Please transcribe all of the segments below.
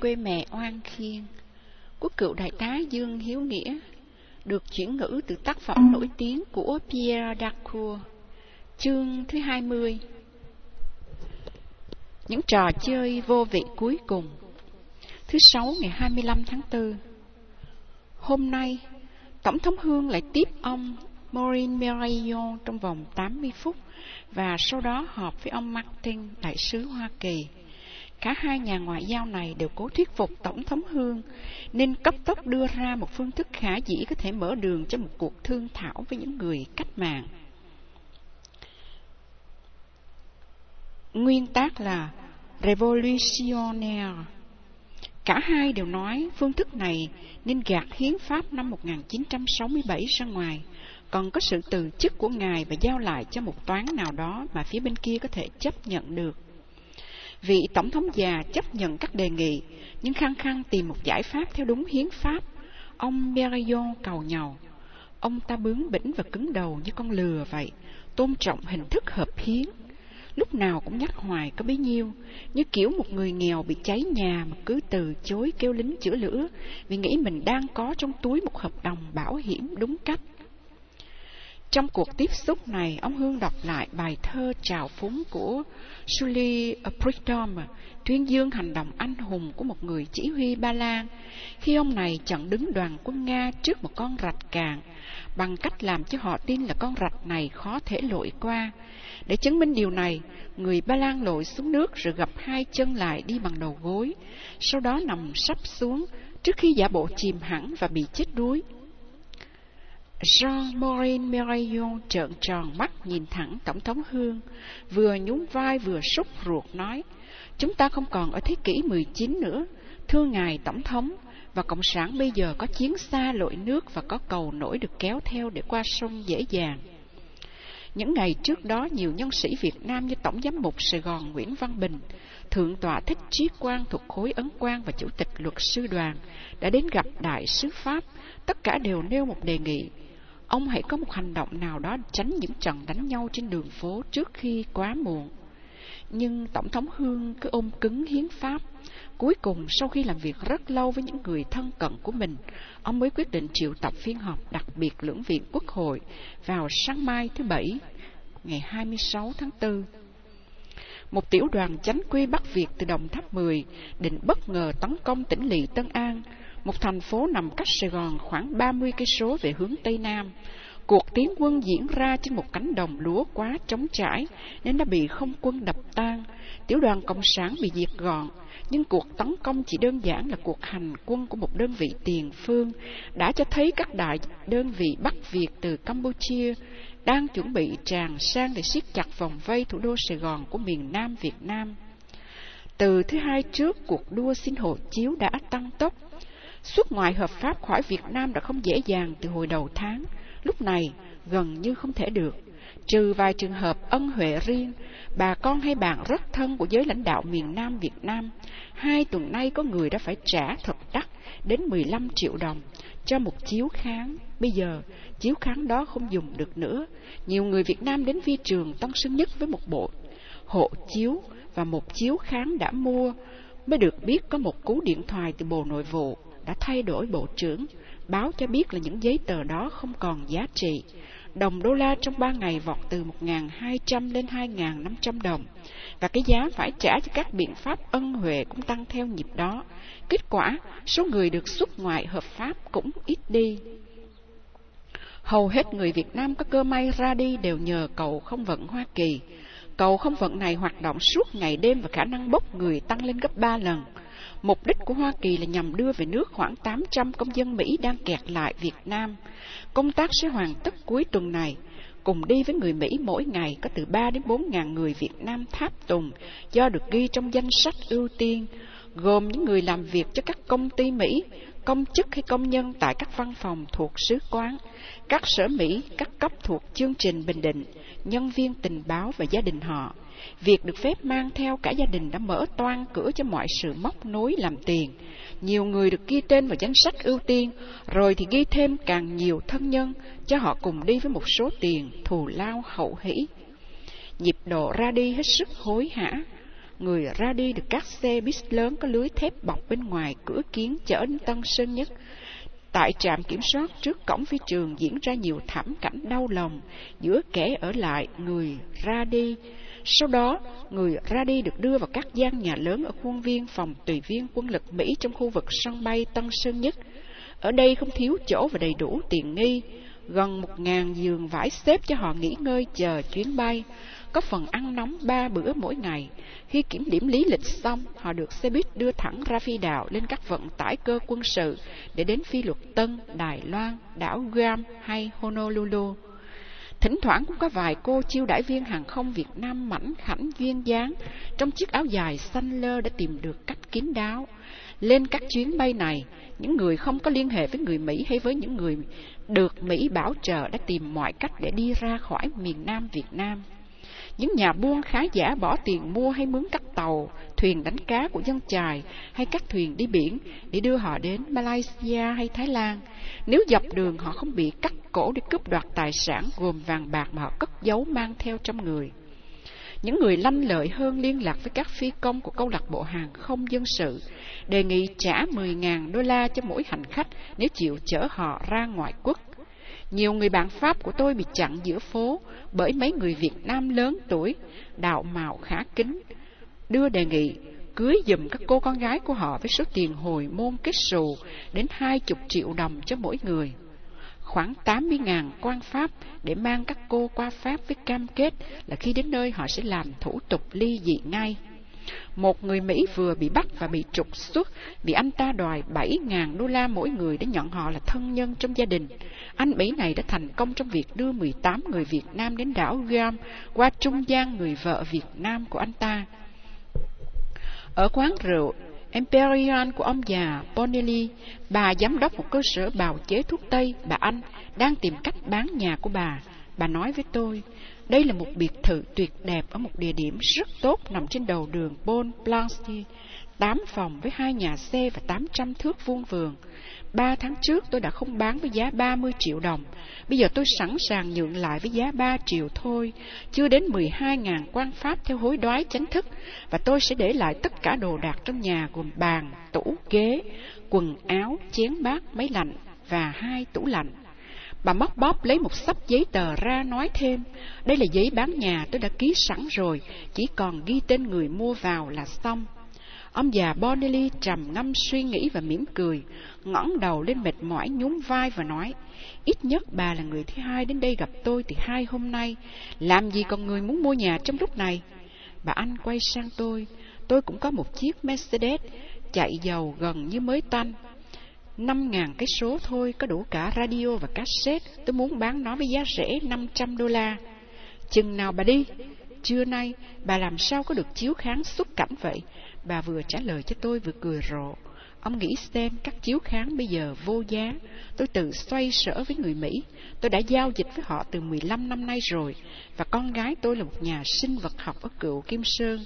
Quê mẹ oan khiên quốc cựu đại tá Dương Hiếu Nghĩa được chuyển ngữ từ tác phẩm nổi tiếng của Pierre Dacour, chương thứ 20. Những trò chơi vô vị cuối cùng Thứ Sáu ngày 25 tháng 4 Hôm nay, Tổng thống Hương lại tiếp ông Maureen Merayon trong vòng 80 phút và sau đó họp với ông Martin, đại sứ Hoa Kỳ. Cả hai nhà ngoại giao này đều cố thuyết phục Tổng thống Hương nên cấp tốc đưa ra một phương thức khả dĩ có thể mở đường cho một cuộc thương thảo với những người cách mạng. Nguyên tác là Revolutionnaire. Cả hai đều nói phương thức này nên gạt hiến pháp năm 1967 ra ngoài, còn có sự từ chức của Ngài và giao lại cho một toán nào đó mà phía bên kia có thể chấp nhận được. Vị Tổng thống già chấp nhận các đề nghị, nhưng khăng khăng tìm một giải pháp theo đúng hiến pháp. Ông Berillon cầu nhau. Ông ta bướng bỉnh và cứng đầu như con lừa vậy, tôn trọng hình thức hợp hiến. Lúc nào cũng nhắc hoài có bấy nhiêu, như kiểu một người nghèo bị cháy nhà mà cứ từ chối kêu lính chữa lửa vì nghĩ mình đang có trong túi một hợp đồng bảo hiểm đúng cách. Trong cuộc tiếp xúc này, ông Hương đọc lại bài thơ trào phúng của Sully Pritom, tuyên dương hành động anh hùng của một người chỉ huy Ba Lan, khi ông này chặn đứng đoàn quân Nga trước một con rạch cạn, bằng cách làm cho họ tin là con rạch này khó thể lội qua. Để chứng minh điều này, người Ba Lan lội xuống nước rồi gập hai chân lại đi bằng đầu gối, sau đó nằm sắp xuống trước khi giả bộ chìm hẳn và bị chết đuối. Jean Morin Merillon trợn tròn mắt nhìn thẳng Tổng thống Hương, vừa nhún vai vừa súc ruột nói, Chúng ta không còn ở thế kỷ 19 nữa, thưa ngài Tổng thống, và Cộng sản bây giờ có chiến xa lội nước và có cầu nổi được kéo theo để qua sông dễ dàng. Những ngày trước đó, nhiều nhân sĩ Việt Nam như Tổng giám mục Sài Gòn Nguyễn Văn Bình, Thượng tọa Thích Trí Quang thuộc khối Ấn Quang và Chủ tịch luật sư đoàn đã đến gặp Đại sứ Pháp, tất cả đều nêu một đề nghị Ông hãy có một hành động nào đó tránh những trận đánh nhau trên đường phố trước khi quá muộn. Nhưng Tổng thống Hương cứ ôm cứng hiến pháp. Cuối cùng, sau khi làm việc rất lâu với những người thân cận của mình, ông mới quyết định triệu tập phiên họp đặc biệt lưỡng viện Quốc hội vào sáng mai thứ Bảy, ngày 26 tháng 4. Một tiểu đoàn chánh quy Bắc Việt từ Đồng Tháp 10 định bất ngờ tấn công tỉnh lỵ Tân An, một thành phố nằm cách Sài Gòn khoảng 30 cây số về hướng Tây Nam. Cuộc tiến quân diễn ra trên một cánh đồng lúa quá trống trải nên đã bị không quân đập tan. Tiểu đoàn Cộng sản bị diệt gọn, nhưng cuộc tấn công chỉ đơn giản là cuộc hành quân của một đơn vị tiền phương đã cho thấy các đại đơn vị Bắc Việt từ Campuchia đang chuẩn bị tràn sang để siết chặt vòng vây thủ đô Sài Gòn của miền Nam Việt Nam. Từ thứ hai trước, cuộc đua xin hộ chiếu đã tăng tốc. Xuất ngoại hợp pháp khỏi Việt Nam đã không dễ dàng từ hồi đầu tháng, lúc này gần như không thể được. Trừ vài trường hợp ân huệ riêng, bà con hay bạn rất thân của giới lãnh đạo miền Nam Việt Nam, hai tuần nay có người đã phải trả thật đắt đến 15 triệu đồng cho một chiếu kháng. Bây giờ, chiếu kháng đó không dùng được nữa. Nhiều người Việt Nam đến phi trường Tân Sơn Nhất với một bộ hộ chiếu và một chiếu kháng đã mua, mới được biết có một cú điện thoại từ Bộ Nội vụ đã thay đổi bộ trưởng, báo cho biết là những giấy tờ đó không còn giá trị. Đồng đô la trong ba ngày vọt từ 1.200 lên 2.500 đồng, và cái giá phải trả cho các biện pháp ân huệ cũng tăng theo nhịp đó. Kết quả, số người được xuất ngoại hợp pháp cũng ít đi. Hầu hết người Việt Nam có cơ may ra đi đều nhờ cầu không vận Hoa Kỳ. Cầu không vận này hoạt động suốt ngày đêm và khả năng bốc người tăng lên gấp ba lần. Mục đích của Hoa Kỳ là nhằm đưa về nước khoảng 800 công dân Mỹ đang kẹt lại Việt Nam. Công tác sẽ hoàn tất cuối tuần này. Cùng đi với người Mỹ mỗi ngày có từ 3 đến 4 ngàn người Việt Nam tháp tùng do được ghi trong danh sách ưu tiên, gồm những người làm việc cho các công ty Mỹ, công chức hay công nhân tại các văn phòng thuộc sứ quán, các sở Mỹ, các cấp thuộc chương trình Bình Định, nhân viên tình báo và gia đình họ. Việc được phép mang theo cả gia đình đã mở toan cửa cho mọi sự móc nối làm tiền. Nhiều người được ghi tên vào danh sách ưu tiên, rồi thì ghi thêm càng nhiều thân nhân cho họ cùng đi với một số tiền thù lao hậu hỷ. Nhịp độ ra đi hết sức hối hả. người ra đi được các xe bus lớn có lưới thép bọc bên ngoài cửa kiến chở đến Tân Sơn Nhất. Tại trạm kiểm soát trước cổng phi trường diễn ra nhiều thảm cảnh đau lòng giữa kẻ ở lại người ra đi. Sau đó, người ra đi được đưa vào các gian nhà lớn ở khuôn viên phòng tùy viên quân lực Mỹ trong khu vực sân bay Tân Sơn Nhất. Ở đây không thiếu chỗ và đầy đủ tiện nghi. Gần một ngàn giường vải xếp cho họ nghỉ ngơi chờ chuyến bay có phần ăn nóng ba bữa mỗi ngày. Khi kiểm điểm lý lịch xong, họ được xe buýt đưa thẳng ra phi đạo lên các vận tải cơ quân sự để đến phi luật Tân, Đài Loan, đảo Guam hay Honolulu. Thỉnh thoảng cũng có vài cô chiêu đãi viên hàng không Việt Nam mảnh khảnh duyên dáng trong chiếc áo dài xanh lơ đã tìm được cách kín đáo. Lên các chuyến bay này, những người không có liên hệ với người Mỹ hay với những người được Mỹ bảo trợ đã tìm mọi cách để đi ra khỏi miền Nam Việt Nam. Những nhà buôn khá giả bỏ tiền mua hay mướn các tàu, thuyền đánh cá của dân chài hay các thuyền đi biển để đưa họ đến Malaysia hay Thái Lan. Nếu dọc đường họ không bị cắt cổ để cướp đoạt tài sản gồm vàng bạc mà họ cất giấu mang theo trong người. Những người lanh lợi hơn liên lạc với các phi công của câu lạc bộ hàng không dân sự, đề nghị trả 10.000 đô la cho mỗi hành khách nếu chịu chở họ ra ngoại quốc. Nhiều người bạn Pháp của tôi bị chặn giữa phố bởi mấy người Việt Nam lớn tuổi, đạo mạo khá kính, đưa đề nghị cưới dùm các cô con gái của họ với số tiền hồi môn kết xù đến hai chục triệu đồng cho mỗi người. Khoảng 80.000 quan Pháp để mang các cô qua Pháp với cam kết là khi đến nơi họ sẽ làm thủ tục ly dị ngay. Một người Mỹ vừa bị bắt và bị trục xuất vì anh ta đòi 7.000 đô la mỗi người để nhận họ là thân nhân trong gia đình. Anh Mỹ này đã thành công trong việc đưa 18 người Việt Nam đến đảo Guam qua trung gian người vợ Việt Nam của anh ta. Ở quán rượu Imperial của ông già Bonelli, bà giám đốc một cơ sở bào chế thuốc Tây, bà Anh, đang tìm cách bán nhà của bà. Bà nói với tôi, đây là một biệt thự tuyệt đẹp ở một địa điểm rất tốt nằm trên đầu đường Bon Blancy, tám phòng với hai nhà xe và 800 thước vuông vườn. Ba tháng trước tôi đã không bán với giá 30 triệu đồng. Bây giờ tôi sẵn sàng nhượng lại với giá 3 triệu thôi. Chưa đến 12.000 quan pháp theo hối đoái chánh thức. Và tôi sẽ để lại tất cả đồ đạc trong nhà gồm bàn, tủ, ghế, quần áo, chén bát, máy lạnh và hai tủ lạnh. Bà móc bóp lấy một sắp giấy tờ ra nói thêm, đây là giấy bán nhà tôi đã ký sẵn rồi, chỉ còn ghi tên người mua vào là xong. Ông già Bonelli trầm ngâm suy nghĩ và mỉm cười, ngẩng đầu lên mệt mỏi nhún vai và nói, ít nhất bà là người thứ hai đến đây gặp tôi từ hai hôm nay, làm gì còn người muốn mua nhà trong lúc này? Bà Anh quay sang tôi, tôi cũng có một chiếc Mercedes, chạy dầu gần như mới tanh, năm ngàn cái số thôi, có đủ cả radio và cassette. Tôi muốn bán nó với giá rẻ 500 đô la. Chừng nào bà đi? Trưa nay, bà làm sao có được chiếu kháng xuất cảnh vậy? Bà vừa trả lời cho tôi vừa cười rộ. Ông nghĩ xem, các chiếu kháng bây giờ vô giá. Tôi tự xoay sở với người mỹ. Tôi đã giao dịch với họ từ 15 năm nay rồi. Và con gái tôi là một nhà sinh vật học ở cựu kim sơn.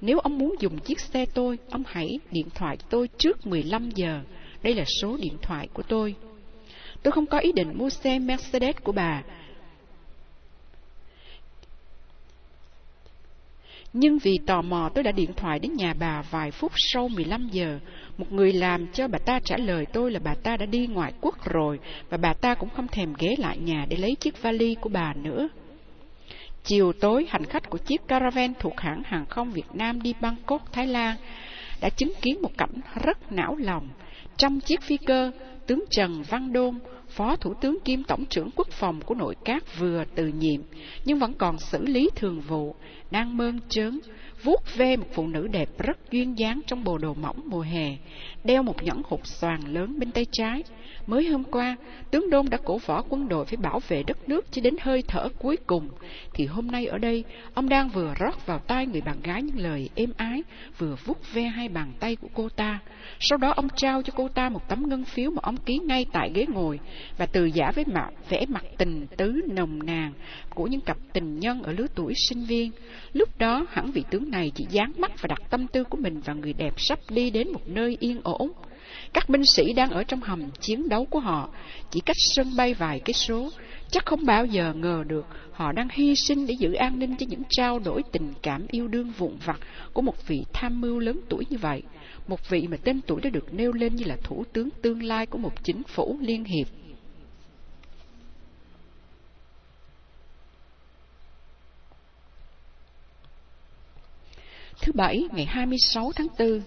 Nếu ông muốn dùng chiếc xe tôi, ông hãy điện thoại tôi trước 15 giờ đây là số điện thoại của tôi. Tôi không có ý định mua xe Mercedes của bà. Nhưng vì tò mò tôi đã điện thoại đến nhà bà vài phút sau 15 giờ. Một người làm cho bà ta trả lời tôi là bà ta đã đi ngoại quốc rồi và bà ta cũng không thèm ghé lại nhà để lấy chiếc vali của bà nữa. Chiều tối, hành khách của chiếc caravan thuộc hãng hàng không Việt Nam đi Bangkok, Thái Lan đã chứng kiến một cảnh rất não lòng. Trong chiếc phi cơ, tướng Trần Văn Đôn, Phó Thủ tướng kiêm Tổng trưởng Quốc phòng của nội các vừa từ nhiệm, nhưng vẫn còn xử lý thường vụ, đang mơn trớn, vuốt ve một phụ nữ đẹp rất duyên dáng trong bộ đồ mỏng mùa hè, đeo một nhẫn hột xoàn lớn bên tay trái. Mới hôm qua, tướng Đôn đã cổ võ quân đội phải bảo vệ đất nước cho đến hơi thở cuối cùng, thì hôm nay ở đây, ông đang vừa rót vào tai người bạn gái những lời êm ái, vừa vuốt ve hai bàn tay của cô ta. Sau đó ông trao cho cô ta một tấm ngân phiếu mà ông ký ngay tại ghế ngồi, và từ giả với mặt vẽ mặt tình tứ nồng nàn của những cặp tình nhân ở lứa tuổi sinh viên. Lúc đó, hẳn vị tướng này chỉ dán mắt và đặt tâm tư của mình vào người đẹp sắp đi đến một nơi yên ổn. Các binh sĩ đang ở trong hầm chiến đấu của họ, chỉ cách sân bay vài cái số. chắc không bao giờ ngờ được họ đang hy sinh để giữ an ninh cho những trao đổi tình cảm yêu đương vụn vặt của một vị tham mưu lớn tuổi như vậy, một vị mà tên tuổi đã được nêu lên như là thủ tướng tương lai của một chính phủ liên hiệp. Thứ Bảy, ngày 26 tháng 4,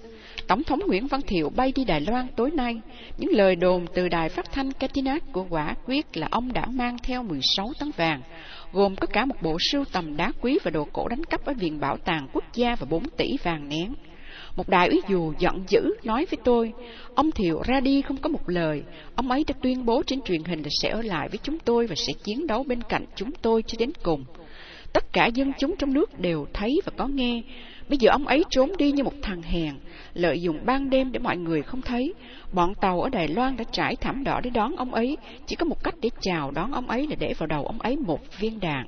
Tổng thống Nguyễn Văn Thiệu bay đi Đài Loan tối nay. Những lời đồn từ đài phát thanh Catinat của quả quyết là ông đã mang theo 16 tấn vàng, gồm có cả một bộ sưu tầm đá quý và đồ cổ đánh cắp ở Viện Bảo tàng Quốc gia và 4 tỷ vàng nén. Một đại úy dù giận dữ nói với tôi, ông Thiệu ra đi không có một lời, ông ấy đã tuyên bố trên truyền hình là sẽ ở lại với chúng tôi và sẽ chiến đấu bên cạnh chúng tôi cho đến cùng. Tất cả dân chúng trong nước đều thấy và có nghe, Bây giờ ông ấy trốn đi như một thằng hèn, lợi dụng ban đêm để mọi người không thấy. Bọn tàu ở Đài Loan đã trải thảm đỏ để đón ông ấy, chỉ có một cách để chào đón ông ấy là để vào đầu ông ấy một viên đạn.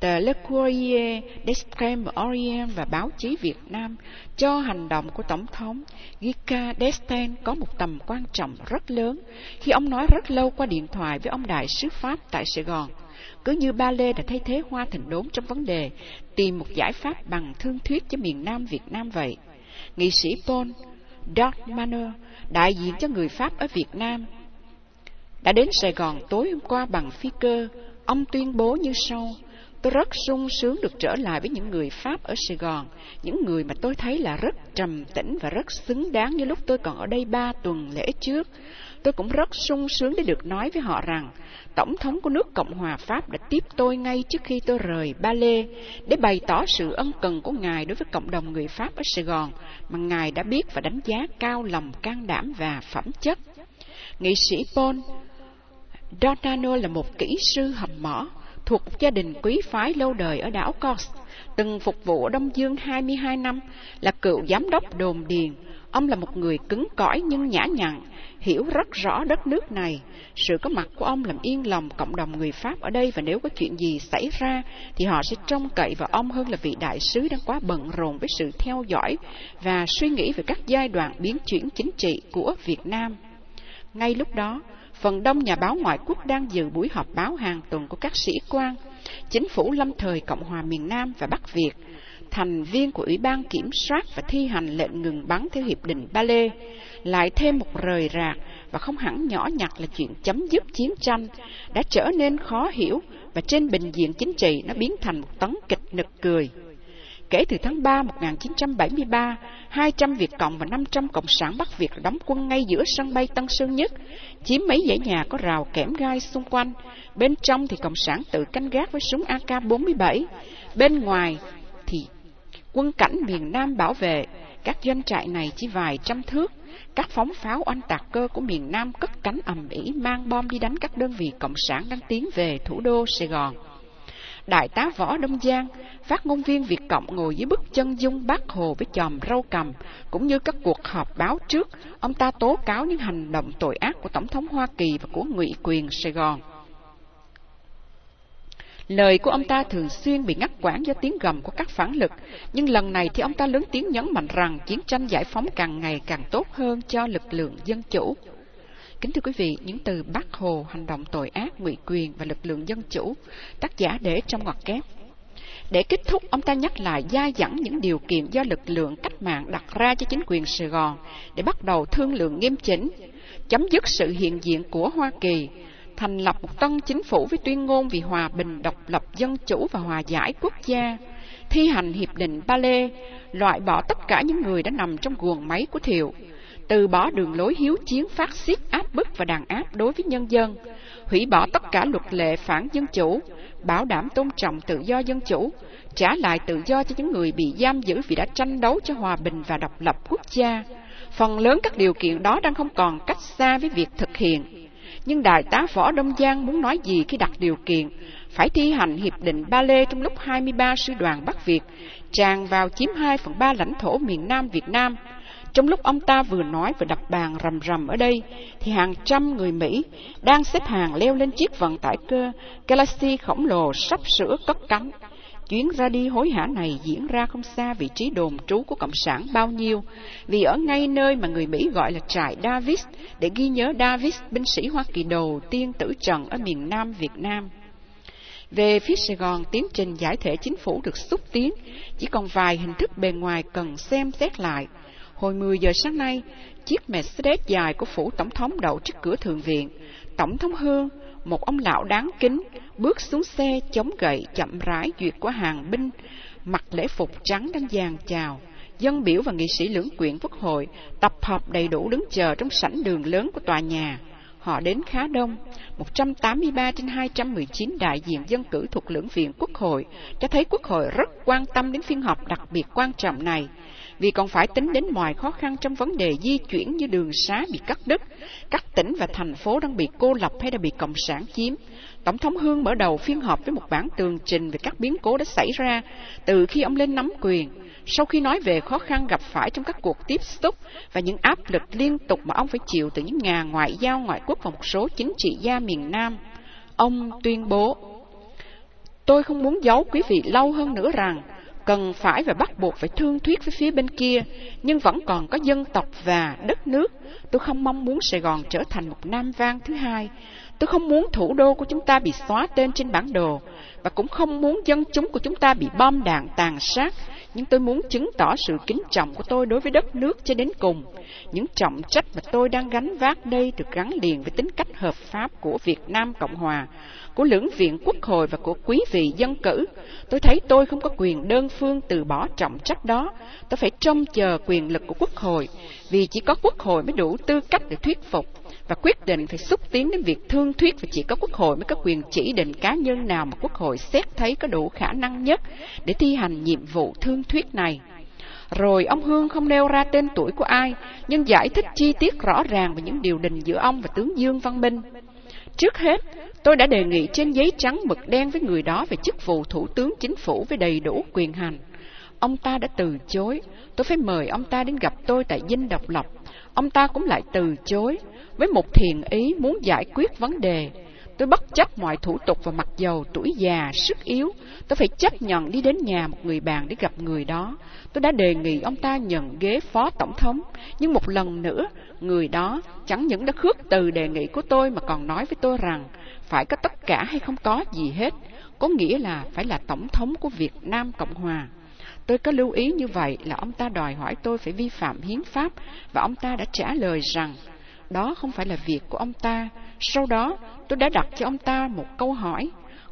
Tờ Le Courrier d'Extrême Orient và báo chí Việt Nam cho hành động của Tổng thống Gika d'Estaing có một tầm quan trọng rất lớn khi ông nói rất lâu qua điện thoại với ông đại sứ Pháp tại Sài Gòn cứ như ba lê đã thay thế hoa thành đốn trong vấn đề tìm một giải pháp bằng thương thuyết cho miền Nam Việt Nam vậy. Nghị sĩ Paul Dartmaner đại diện cho người Pháp ở Việt Nam, đã đến Sài Gòn tối hôm qua bằng phi cơ. Ông tuyên bố như sau. Tôi rất sung sướng được trở lại với những người Pháp ở Sài Gòn, những người mà tôi thấy là rất trầm tĩnh và rất xứng đáng như lúc tôi còn ở đây ba tuần lễ trước. Tôi cũng rất sung sướng để được nói với họ rằng Tổng thống của nước Cộng hòa Pháp đã tiếp tôi ngay trước khi tôi rời Ba Lê để bày tỏ sự ân cần của Ngài đối với cộng đồng người Pháp ở Sài Gòn mà Ngài đã biết và đánh giá cao lòng can đảm và phẩm chất. Nghị sĩ Paul Donano là một kỹ sư hầm mỏ thuộc một gia đình quý phái lâu đời ở đảo Kos, từng phục vụ ở Đông Dương 22 năm, là cựu giám đốc đồn điền. Ông là một người cứng cỏi nhưng nhã nhặn, hiểu rất rõ đất nước này. Sự có mặt của ông làm yên lòng cộng đồng người Pháp ở đây và nếu có chuyện gì xảy ra thì họ sẽ trông cậy vào ông hơn là vị đại sứ đang quá bận rộn với sự theo dõi và suy nghĩ về các giai đoạn biến chuyển chính trị của Việt Nam. Ngay lúc đó, phần đông nhà báo ngoại quốc đang dự buổi họp báo hàng tuần của các sĩ quan, chính phủ lâm thời Cộng hòa miền Nam và Bắc Việt, thành viên của Ủy ban Kiểm soát và thi hành lệnh ngừng bắn theo Hiệp định Ba Lê, lại thêm một rời rạc và không hẳn nhỏ nhặt là chuyện chấm dứt chiến tranh đã trở nên khó hiểu và trên bình diện chính trị nó biến thành một tấn kịch nực cười. Kể từ tháng 3 1973, 200 Việt Cộng và 500 Cộng sản Bắc Việt đóng quân ngay giữa sân bay Tân Sơn Nhất, chiếm mấy dãy nhà có rào kẽm gai xung quanh. Bên trong thì Cộng sản tự canh gác với súng AK-47. Bên ngoài thì quân cảnh miền Nam bảo vệ. Các doanh trại này chỉ vài trăm thước. Các phóng pháo oanh tạc cơ của miền Nam cất cánh ầm ĩ mang bom đi đánh các đơn vị Cộng sản đang tiến về thủ đô Sài Gòn. Đại tá Võ Đông Giang, phát ngôn viên Việt Cộng ngồi dưới bức chân dung bác Hồ với chòm râu cầm, cũng như các cuộc họp báo trước, ông ta tố cáo những hành động tội ác của Tổng thống Hoa Kỳ và của ngụy quyền Sài Gòn. Lời của ông ta thường xuyên bị ngắt quãng do tiếng gầm của các phản lực, nhưng lần này thì ông ta lớn tiếng nhấn mạnh rằng chiến tranh giải phóng càng ngày càng tốt hơn cho lực lượng dân chủ. Kính thưa quý vị, những từ Bác Hồ, hành động tội ác, ngụy quyền và lực lượng dân chủ, tác giả để trong ngoặc kép. Để kết thúc, ông ta nhắc lại gia dẫn những điều kiện do lực lượng cách mạng đặt ra cho chính quyền Sài Gòn để bắt đầu thương lượng nghiêm chỉnh, chấm dứt sự hiện diện của Hoa Kỳ, thành lập một tân chính phủ với tuyên ngôn vì hòa bình, độc lập, dân chủ và hòa giải quốc gia, thi hành hiệp định Ba Lê, loại bỏ tất cả những người đã nằm trong guồng máy của Thiệu, từ bỏ đường lối hiếu chiến phát xít áp bức và đàn áp đối với nhân dân, hủy bỏ tất cả luật lệ phản dân chủ, bảo đảm tôn trọng tự do dân chủ, trả lại tự do cho những người bị giam giữ vì đã tranh đấu cho hòa bình và độc lập quốc gia. Phần lớn các điều kiện đó đang không còn cách xa với việc thực hiện. Nhưng Đại tá Võ Đông Giang muốn nói gì khi đặt điều kiện phải thi hành Hiệp định Ba Lê trong lúc 23 sư đoàn Bắc Việt tràn vào chiếm 2 phần 3 lãnh thổ miền Nam Việt Nam. Trong lúc ông ta vừa nói vừa đập bàn rầm rầm ở đây, thì hàng trăm người Mỹ đang xếp hàng leo lên chiếc vận tải cơ Galaxy khổng lồ sắp sửa cất cánh. Chuyến ra đi hối hả này diễn ra không xa vị trí đồn trú của Cộng sản bao nhiêu, vì ở ngay nơi mà người Mỹ gọi là trại Davis, để ghi nhớ Davis, binh sĩ Hoa Kỳ đầu tiên tử trần ở miền Nam Việt Nam. Về phía Sài Gòn, tiến trình giải thể chính phủ được xúc tiến, chỉ còn vài hình thức bề ngoài cần xem xét lại. Hồi 10 giờ sáng nay, chiếc Mercedes dài của phủ tổng thống đậu trước cửa thượng viện. Tổng thống Hương, một ông lão đáng kính, bước xuống xe chống gậy chậm rãi duyệt qua hàng binh, mặc lễ phục trắng đang dàn chào. Dân biểu và nghị sĩ lưỡng quyện quốc hội tập hợp đầy đủ đứng chờ trong sảnh đường lớn của tòa nhà. Họ đến khá đông, 183 trên 219 đại diện dân cử thuộc lưỡng viện quốc hội cho thấy quốc hội rất quan tâm đến phiên họp đặc biệt quan trọng này vì còn phải tính đến mọi khó khăn trong vấn đề di chuyển như đường xá bị cắt đứt, các tỉnh và thành phố đang bị cô lập hay đã bị Cộng sản chiếm. Tổng thống Hương mở đầu phiên họp với một bản tường trình về các biến cố đã xảy ra từ khi ông lên nắm quyền. Sau khi nói về khó khăn gặp phải trong các cuộc tiếp xúc và những áp lực liên tục mà ông phải chịu từ những nhà ngoại giao ngoại quốc và một số chính trị gia miền Nam, ông tuyên bố Tôi không muốn giấu quý vị lâu hơn nữa rằng cần phải và bắt buộc phải thương thuyết với phía bên kia, nhưng vẫn còn có dân tộc và đất nước. Tôi không mong muốn Sài Gòn trở thành một Nam Vang thứ hai. Tôi không muốn thủ đô của chúng ta bị xóa tên trên bản đồ, và cũng không muốn dân chúng của chúng ta bị bom đạn tàn sát, nhưng tôi muốn chứng tỏ sự kính trọng của tôi đối với đất nước cho đến cùng. Những trọng trách mà tôi đang gánh vác đây được gắn liền với tính cách hợp pháp của Việt Nam Cộng Hòa, của lưỡng viện quốc hội và của quý vị dân cử. Tôi thấy tôi không có quyền đơn phương từ bỏ trọng trách đó. Tôi phải trông chờ quyền lực của quốc hội, vì chỉ có quốc hội mới đủ tư cách để thuyết phục và quyết định phải xúc tiến đến việc thương thuyết và chỉ có quốc hội mới có quyền chỉ định cá nhân nào mà quốc hội xét thấy có đủ khả năng nhất để thi hành nhiệm vụ thương thuyết này. Rồi ông Hương không nêu ra tên tuổi của ai, nhưng giải thích chi tiết rõ ràng về những điều đình giữa ông và tướng Dương Văn Minh. Trước hết, tôi đã đề nghị trên giấy trắng mực đen với người đó về chức vụ thủ tướng chính phủ với đầy đủ quyền hành. Ông ta đã từ chối, tôi phải mời ông ta đến gặp tôi tại dinh độc lập. Ông ta cũng lại từ chối, với một thiền ý muốn giải quyết vấn đề. Tôi bất chấp mọi thủ tục và mặc dầu tuổi già, sức yếu, tôi phải chấp nhận đi đến nhà một người bạn để gặp người đó. Tôi đã đề nghị ông ta nhận ghế phó tổng thống, nhưng một lần nữa, người đó chẳng những đã khước từ đề nghị của tôi mà còn nói với tôi rằng phải có tất cả hay không có gì hết, có nghĩa là phải là tổng thống của Việt Nam Cộng Hòa. Tôi có lưu ý như vậy là ông ta đòi hỏi tôi phải vi phạm hiến pháp và ông ta đã trả lời rằng đó không phải là việc của ông ta. Sau đó, tôi đã đặt cho ông ta một câu hỏi.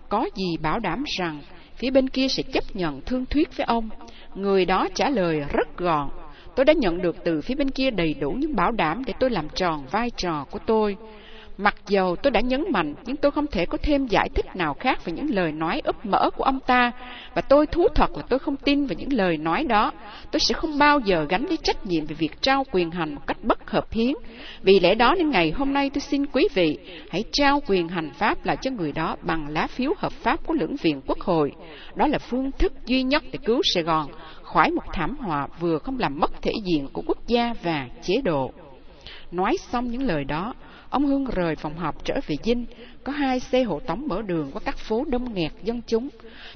Có gì bảo đảm rằng phía bên kia sẽ chấp nhận thương thuyết với ông? Người đó trả lời rất gọn. Tôi đã nhận được từ phía bên kia đầy đủ những bảo đảm để tôi làm tròn vai trò của tôi. Mặc dầu tôi đã nhấn mạnh, nhưng tôi không thể có thêm giải thích nào khác về những lời nói ấp mỡ của ông ta. Và tôi thú thật là tôi không tin vào những lời nói đó. Tôi sẽ không bao giờ gánh lấy trách nhiệm về việc trao quyền hành một cách bất hợp hiến. Vì lẽ đó nên ngày hôm nay tôi xin quý vị hãy trao quyền hành pháp lại cho người đó bằng lá phiếu hợp pháp của lưỡng viện quốc hội. Đó là phương thức duy nhất để cứu Sài Gòn khỏi một thảm họa vừa không làm mất thể diện của quốc gia và chế độ. Nói xong những lời đó, Ông hương rời phòng họp trở về dinh, có hai xe hộ tống mở đường qua các phố đông nghẹt dân chúng.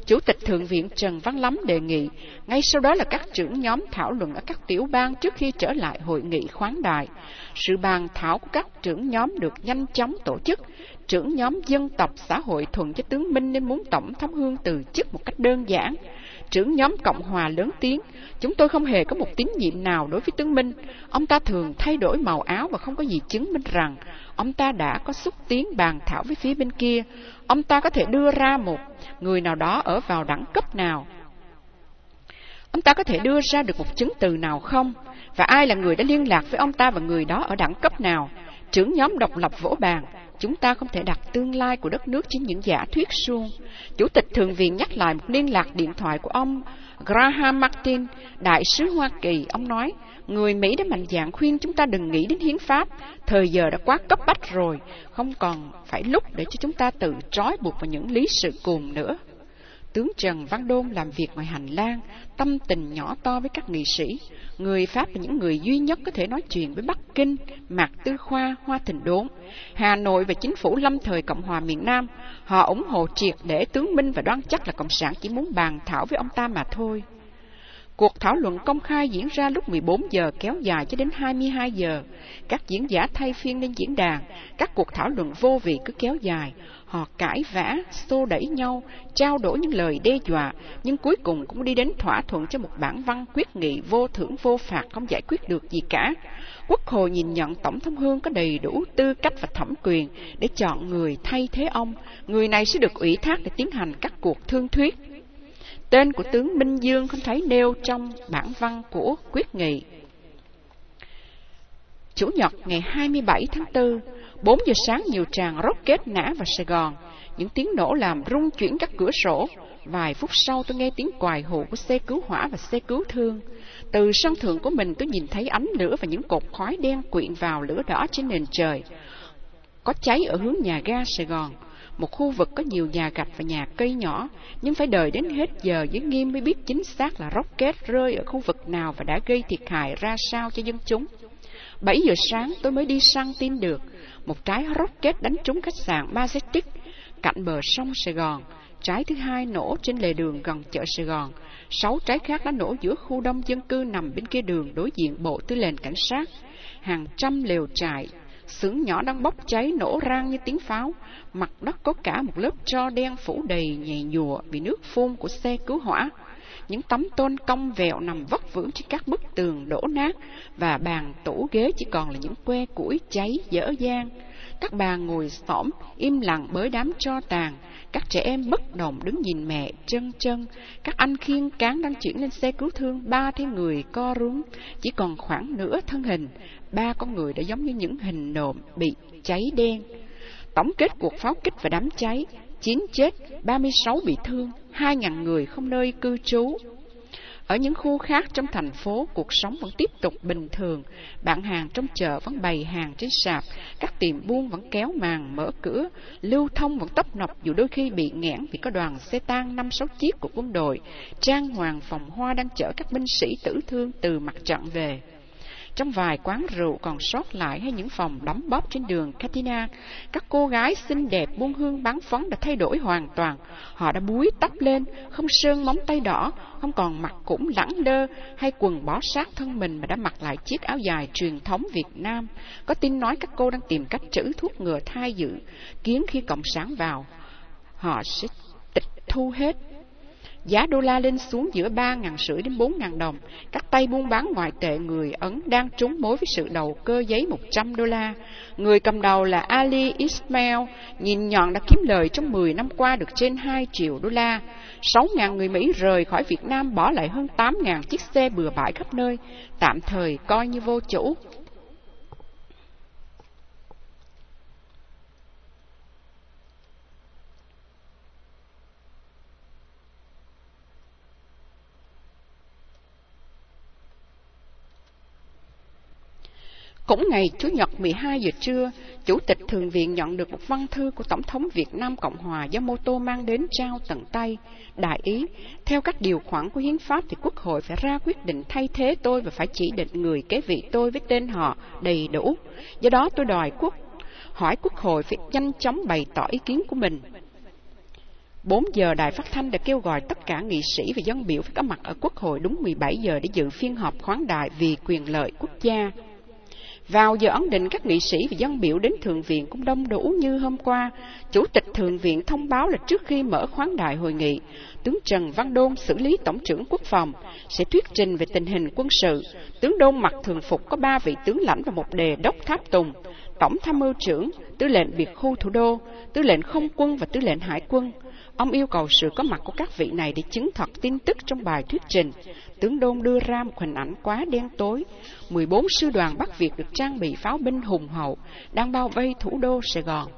Chủ tịch Thượng viện Trần Văn Lắm đề nghị, ngay sau đó là các trưởng nhóm thảo luận ở các tiểu bang trước khi trở lại hội nghị khoáng đại. Sự bàn thảo của các trưởng nhóm được nhanh chóng tổ chức. Trưởng nhóm dân tộc xã hội thuận cho tướng Minh nên muốn Tổng thống Hương từ chức một cách đơn giản trưởng nhóm Cộng Hòa lớn tiếng, chúng tôi không hề có một tín nhiệm nào đối với tướng Minh. Ông ta thường thay đổi màu áo và không có gì chứng minh rằng ông ta đã có xúc tiến bàn thảo với phía bên kia. Ông ta có thể đưa ra một người nào đó ở vào đẳng cấp nào. Ông ta có thể đưa ra được một chứng từ nào không? Và ai là người đã liên lạc với ông ta và người đó ở đẳng cấp nào? Trưởng nhóm độc lập vỗ bàn. Chúng ta không thể đặt tương lai của đất nước trên những giả thuyết suông. Chủ tịch Thượng viện nhắc lại một liên lạc điện thoại của ông Graham Martin, đại sứ Hoa Kỳ. Ông nói, người Mỹ đã mạnh dạn khuyên chúng ta đừng nghĩ đến hiến pháp. Thời giờ đã quá cấp bách rồi, không còn phải lúc để cho chúng ta tự trói buộc vào những lý sự cuồng nữa. Tướng Trần Văn Đôn làm việc ngoài hành lang, tâm tình nhỏ to với các nghị sĩ. Người Pháp là những người duy nhất có thể nói chuyện với Bắc Kinh, Mạc Tư Khoa, Hoa Thịnh Đốn. Hà Nội và chính phủ lâm thời Cộng hòa miền Nam, họ ủng hộ triệt để tướng Minh và đoán chắc là Cộng sản chỉ muốn bàn thảo với ông ta mà thôi. Cuộc thảo luận công khai diễn ra lúc 14 giờ kéo dài cho đến 22 giờ. Các diễn giả thay phiên lên diễn đàn, các cuộc thảo luận vô vị cứ kéo dài. Họ cãi vã, xô đẩy nhau, trao đổi những lời đe dọa, nhưng cuối cùng cũng đi đến thỏa thuận cho một bản văn quyết nghị vô thưởng vô phạt không giải quyết được gì cả. Quốc hội nhìn nhận Tổng thống Hương có đầy đủ tư cách và thẩm quyền để chọn người thay thế ông. Người này sẽ được ủy thác để tiến hành các cuộc thương thuyết Tên của tướng Minh Dương không thấy nêu trong bản văn của quyết nghị. Chủ nhật ngày 27 tháng 4, 4 giờ sáng nhiều tràng rocket nã vào Sài Gòn. Những tiếng nổ làm rung chuyển các cửa sổ. Vài phút sau tôi nghe tiếng quài hụ của xe cứu hỏa và xe cứu thương. Từ sân thượng của mình tôi nhìn thấy ánh lửa và những cột khói đen quyện vào lửa đỏ trên nền trời. Có cháy ở hướng nhà ga Sài Gòn một khu vực có nhiều nhà gạch và nhà cây nhỏ, nhưng phải đợi đến hết giờ giới nghiêm mới biết chính xác là rocket rơi ở khu vực nào và đã gây thiệt hại ra sao cho dân chúng. 7 giờ sáng tôi mới đi săn tin được, một trái rocket đánh trúng khách sạn Majestic cạnh bờ sông Sài Gòn. Trái thứ hai nổ trên lề đường gần chợ Sài Gòn. Sáu trái khác đã nổ giữa khu đông dân cư nằm bên kia đường đối diện bộ tư lệnh cảnh sát. Hàng trăm lều trại xưởng nhỏ đang bốc cháy nổ rang như tiếng pháo, mặt đất có cả một lớp tro đen phủ đầy nhầy nhùa vì nước phun của xe cứu hỏa. Những tấm tôn cong vẹo nằm vất vưởng trên các bức tường đổ nát và bàn tủ ghế chỉ còn là những que củi cháy dở dang. Các bà ngồi xổm im lặng bởi đám tro tàn, các trẻ em bất động đứng nhìn mẹ chân chân, các anh khiêng cán đang chuyển lên xe cứu thương ba thế người co rúm, chỉ còn khoảng nửa thân hình, ba con người đã giống như những hình nộm bị cháy đen. Tổng kết cuộc pháo kích và đám cháy, 9 chết, 36 bị thương, 2.000 người không nơi cư trú. Ở những khu khác trong thành phố, cuộc sống vẫn tiếp tục bình thường. Bạn hàng trong chợ vẫn bày hàng trên sạp, các tiệm buôn vẫn kéo màn mở cửa, lưu thông vẫn tấp nập dù đôi khi bị nghẽn vì có đoàn xe tang năm sáu chiếc của quân đội, trang hoàng phòng hoa đang chở các binh sĩ tử thương từ mặt trận về. Trong vài quán rượu còn sót lại hay những phòng đóng bóp trên đường Katina, các cô gái xinh đẹp buông hương bán phấn đã thay đổi hoàn toàn. Họ đã búi tóc lên, không sơn móng tay đỏ, không còn mặc cũng lẳng đơ hay quần bó sát thân mình mà đã mặc lại chiếc áo dài truyền thống Việt Nam. Có tin nói các cô đang tìm cách trữ thuốc ngừa thai dự, kiến khi cộng sản vào, họ sẽ tịch thu hết Giá đô la lên xuống giữa 3.500 đến 4.000 đồng. Các tay buôn bán ngoại tệ người Ấn đang trúng mối với sự đầu cơ giấy 100 đô la. Người cầm đầu là Ali Ismail, nhìn nhọn đã kiếm lời trong 10 năm qua được trên 2 triệu đô la. 6.000 người Mỹ rời khỏi Việt Nam bỏ lại hơn 8.000 chiếc xe bừa bãi khắp nơi, tạm thời coi như vô chủ. Cũng ngày Chủ nhật 12 giờ trưa, Chủ tịch Thường viện nhận được một văn thư của Tổng thống Việt Nam Cộng Hòa do mô tô mang đến trao tận tay. Đại ý, theo các điều khoản của hiến pháp thì Quốc hội phải ra quyết định thay thế tôi và phải chỉ định người kế vị tôi với tên họ đầy đủ. Do đó tôi đòi quốc hỏi Quốc hội phải nhanh chóng bày tỏ ý kiến của mình. 4 giờ đài phát thanh đã kêu gọi tất cả nghị sĩ và dân biểu phải có mặt ở Quốc hội đúng 17 giờ để dự phiên họp khoáng đại vì quyền lợi quốc gia. Vào giờ ấn định các nghị sĩ và dân biểu đến Thượng viện cũng đông đủ như hôm qua. Chủ tịch Thượng viện thông báo là trước khi mở khoáng đại hội nghị, tướng Trần Văn Đôn xử lý Tổng trưởng Quốc phòng sẽ thuyết trình về tình hình quân sự. Tướng Đôn mặc thường phục có ba vị tướng lãnh và một đề đốc tháp tùng. Tổng tham mưu trưởng, tư lệnh biệt khu thủ đô, tư lệnh không quân và tư lệnh hải quân. Ông yêu cầu sự có mặt của các vị này để chứng thật tin tức trong bài thuyết trình. Tướng Đôn đưa ra một hình ảnh quá đen tối. 14 sư đoàn Bắc Việt được trang bị pháo binh hùng hậu, đang bao vây thủ đô Sài Gòn.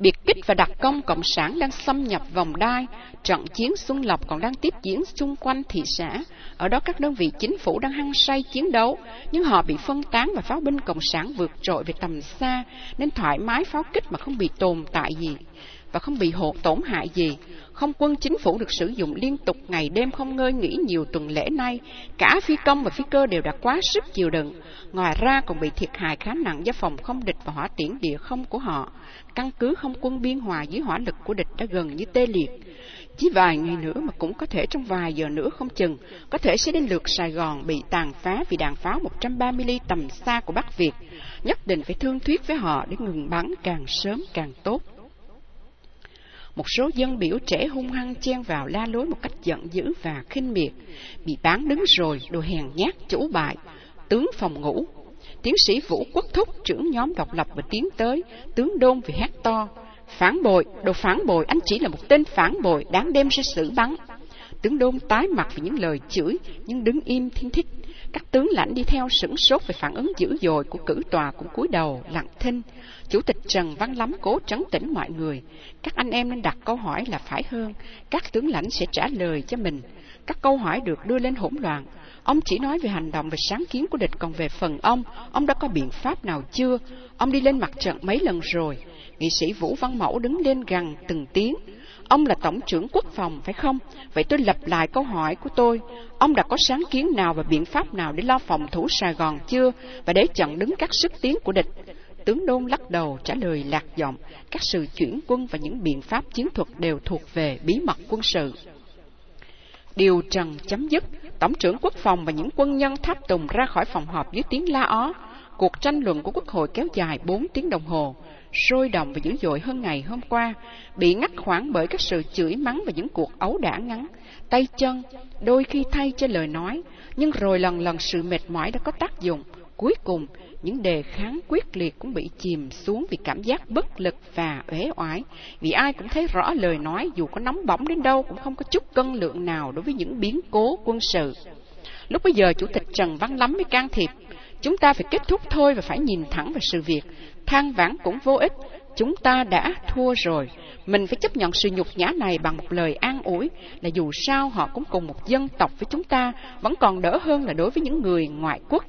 Biệt kích và đặc công Cộng sản đang xâm nhập vòng đai, trận chiến Xuân Lộc còn đang tiếp diễn xung quanh thị xã. Ở đó các đơn vị chính phủ đang hăng say chiến đấu, nhưng họ bị phân tán và pháo binh Cộng sản vượt trội về tầm xa, nên thoải mái pháo kích mà không bị tồn tại gì và không bị hộ tổn hại gì. Không quân chính phủ được sử dụng liên tục ngày đêm không ngơi nghỉ nhiều tuần lễ nay. Cả phi công và phi cơ đều đã quá sức chịu đựng. Ngoài ra còn bị thiệt hại khá nặng do phòng không địch và hỏa tiễn địa không của họ. Căn cứ không quân biên hòa dưới hỏa lực của địch đã gần như tê liệt. Chỉ vài ngày nữa mà cũng có thể trong vài giờ nữa không chừng, có thể sẽ đến lượt Sài Gòn bị tàn phá vì đạn pháo 130 ly tầm xa của Bắc Việt. Nhất định phải thương thuyết với họ để ngừng bắn càng sớm càng tốt. Một số dân biểu trẻ hung hăng chen vào la lối một cách giận dữ và khinh miệt. Bị bán đứng rồi, đồ hèn nhát, chủ bại, tướng phòng ngủ. Tiến sĩ Vũ Quốc Thúc, trưởng nhóm độc lập và tiến tới, tướng đôn vì hát to. Phản bội, đồ phản bội, anh chỉ là một tên phản bội, đáng đem ra xử bắn. Tướng đôn tái mặt vì những lời chửi, nhưng đứng im thiên thích. Các tướng lãnh đi theo sửng sốt về phản ứng dữ dội của cử tòa cũng cúi đầu, lặng thinh. Chủ tịch Trần Văn Lắm cố trấn tĩnh mọi người. Các anh em nên đặt câu hỏi là phải hơn. Các tướng lãnh sẽ trả lời cho mình. Các câu hỏi được đưa lên hỗn loạn. Ông chỉ nói về hành động và sáng kiến của địch, còn về phần ông, ông đã có biện pháp nào chưa? Ông đi lên mặt trận mấy lần rồi. Nghị sĩ Vũ Văn Mẫu đứng lên gần từng tiếng. Ông là Tổng trưởng Quốc phòng, phải không? Vậy tôi lặp lại câu hỏi của tôi. Ông đã có sáng kiến nào và biện pháp nào để lo phòng thủ Sài Gòn chưa? Và để chặn đứng các sức tiến của địch? Tướng Đôn lắc đầu trả lời lạc giọng, các sự chuyển quân và những biện pháp chiến thuật đều thuộc về bí mật quân sự. Điều trần chấm dứt, Tổng trưởng Quốc phòng và những quân nhân tháp tùng ra khỏi phòng họp dưới tiếng la ó. Cuộc tranh luận của Quốc hội kéo dài 4 tiếng đồng hồ, sôi động và dữ dội hơn ngày hôm qua, bị ngắt khoảng bởi các sự chửi mắng và những cuộc ấu đả ngắn, tay chân, đôi khi thay cho lời nói, nhưng rồi lần lần sự mệt mỏi đã có tác dụng. Cuối cùng, những đề kháng quyết liệt cũng bị chìm xuống vì cảm giác bất lực và uể oải. Vì ai cũng thấy rõ lời nói dù có nóng bỏng đến đâu cũng không có chút cân lượng nào đối với những biến cố quân sự. Lúc bây giờ Chủ tịch Trần Văn Lắm mới can thiệp. Chúng ta phải kết thúc thôi và phải nhìn thẳng vào sự việc. Than vãn cũng vô ích. Chúng ta đã thua rồi. Mình phải chấp nhận sự nhục nhã này bằng một lời an ủi là dù sao họ cũng cùng một dân tộc với chúng ta, vẫn còn đỡ hơn là đối với những người ngoại quốc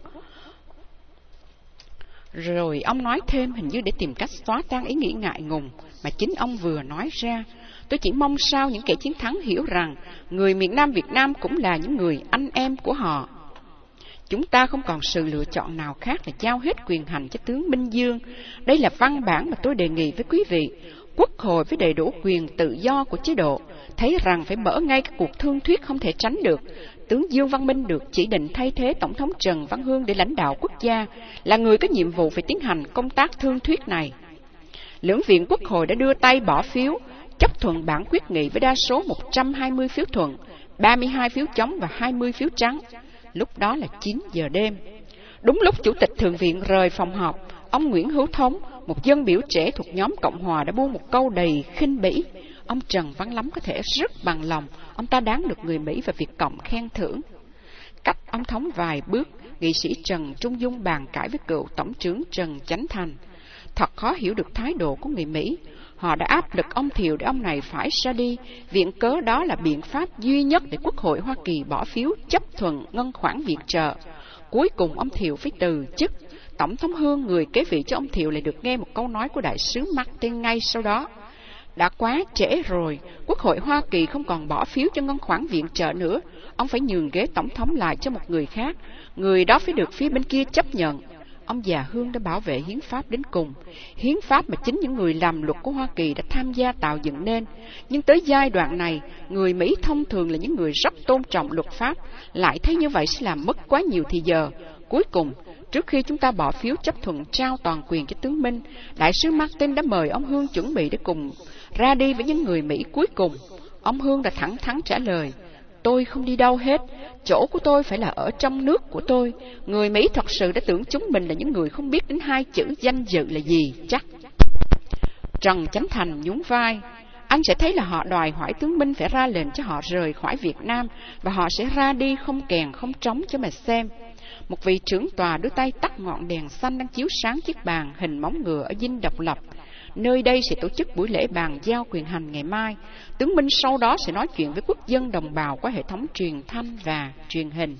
rồi ông nói thêm hình như để tìm cách xóa tan ý nghĩ ngại ngùng mà chính ông vừa nói ra. Tôi chỉ mong sao những kẻ chiến thắng hiểu rằng người miền Nam Việt Nam cũng là những người anh em của họ. Chúng ta không còn sự lựa chọn nào khác là giao hết quyền hành cho tướng Minh Dương. Đây là văn bản mà tôi đề nghị với quý vị. Quốc hội với đầy đủ quyền tự do của chế độ, thấy rằng phải mở ngay các cuộc thương thuyết không thể tránh được, tướng Dương Văn Minh được chỉ định thay thế Tổng thống Trần Văn Hương để lãnh đạo quốc gia, là người có nhiệm vụ phải tiến hành công tác thương thuyết này. Lưỡng viện Quốc hội đã đưa tay bỏ phiếu, chấp thuận bản quyết nghị với đa số 120 phiếu thuận, 32 phiếu chống và 20 phiếu trắng. Lúc đó là 9 giờ đêm. Đúng lúc Chủ tịch Thượng viện rời phòng họp, ông Nguyễn Hữu Thống, một dân biểu trẻ thuộc nhóm Cộng Hòa đã buông một câu đầy khinh bỉ. Ông Trần Văn Lắm có thể rất bằng lòng, ông ta đáng được người Mỹ và Việt Cộng khen thưởng. Cách ông Thống vài bước, nghị sĩ Trần Trung Dung bàn cãi với cựu Tổng trưởng Trần Chánh Thành. Thật khó hiểu được thái độ của người Mỹ. Họ đã áp lực ông Thiều để ông này phải ra đi. Viện cớ đó là biện pháp duy nhất để Quốc hội Hoa Kỳ bỏ phiếu chấp thuận ngân khoản viện trợ. Cuối cùng ông Thiều phải từ chức. Tổng thống Hương, người kế vị cho ông Thiều lại được nghe một câu nói của đại sứ Martin ngay sau đó. Đã quá trễ rồi, Quốc hội Hoa Kỳ không còn bỏ phiếu cho ngân khoản viện trợ nữa. Ông phải nhường ghế tổng thống lại cho một người khác. Người đó phải được phía bên kia chấp nhận. Ông già Hương đã bảo vệ hiến pháp đến cùng. Hiến pháp mà chính những người làm luật của Hoa Kỳ đã tham gia tạo dựng nên. Nhưng tới giai đoạn này, người Mỹ thông thường là những người rất tôn trọng luật pháp. Lại thấy như vậy sẽ làm mất quá nhiều thì giờ. Cuối cùng, Trước khi chúng ta bỏ phiếu chấp thuận trao toàn quyền cho tướng Minh, Đại sứ Martin đã mời ông Hương chuẩn bị để cùng ra đi với những người Mỹ cuối cùng. Ông Hương đã thẳng thắn trả lời, tôi không đi đâu hết, chỗ của tôi phải là ở trong nước của tôi. Người Mỹ thật sự đã tưởng chúng mình là những người không biết đến hai chữ danh dự là gì, chắc. Trần Chánh Thành nhún vai, anh sẽ thấy là họ đòi hỏi tướng Minh phải ra lệnh cho họ rời khỏi Việt Nam và họ sẽ ra đi không kèn không trống cho mà xem. Một vị trưởng tòa đưa tay tắt ngọn đèn xanh đang chiếu sáng chiếc bàn hình móng ngựa ở dinh độc lập nơi đây sẽ tổ chức buổi lễ bàn giao quyền hành ngày mai. Tướng Minh sau đó sẽ nói chuyện với quốc dân đồng bào qua hệ thống truyền thanh và truyền hình.